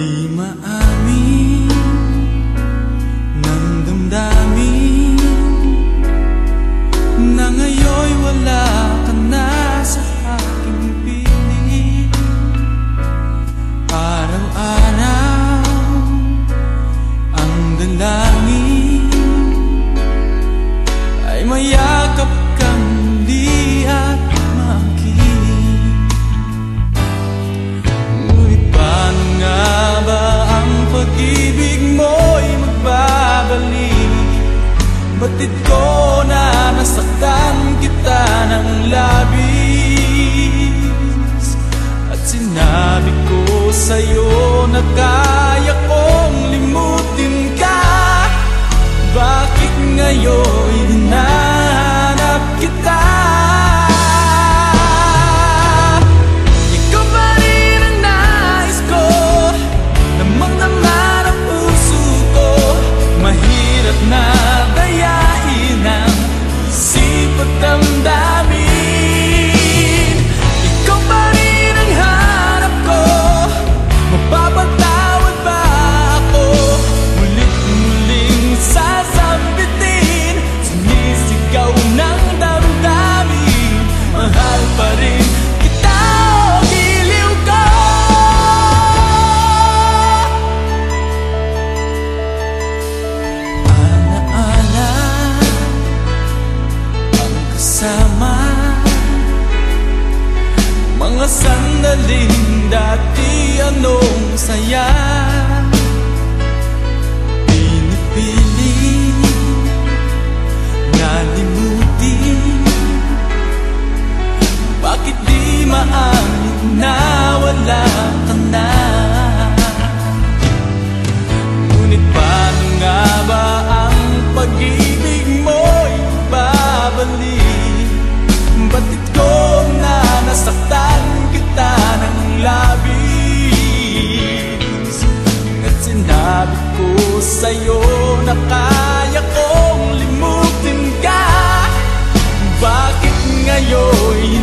Di maamin Batid ko na nasaktan kita ng labis. At sinabi ko sa'yo na kaya kong limutin ka. Bakit ngayon hinahanap kita? galing dati anong saya? sa'yo na kaya kong limutin ka. Bakit ngayon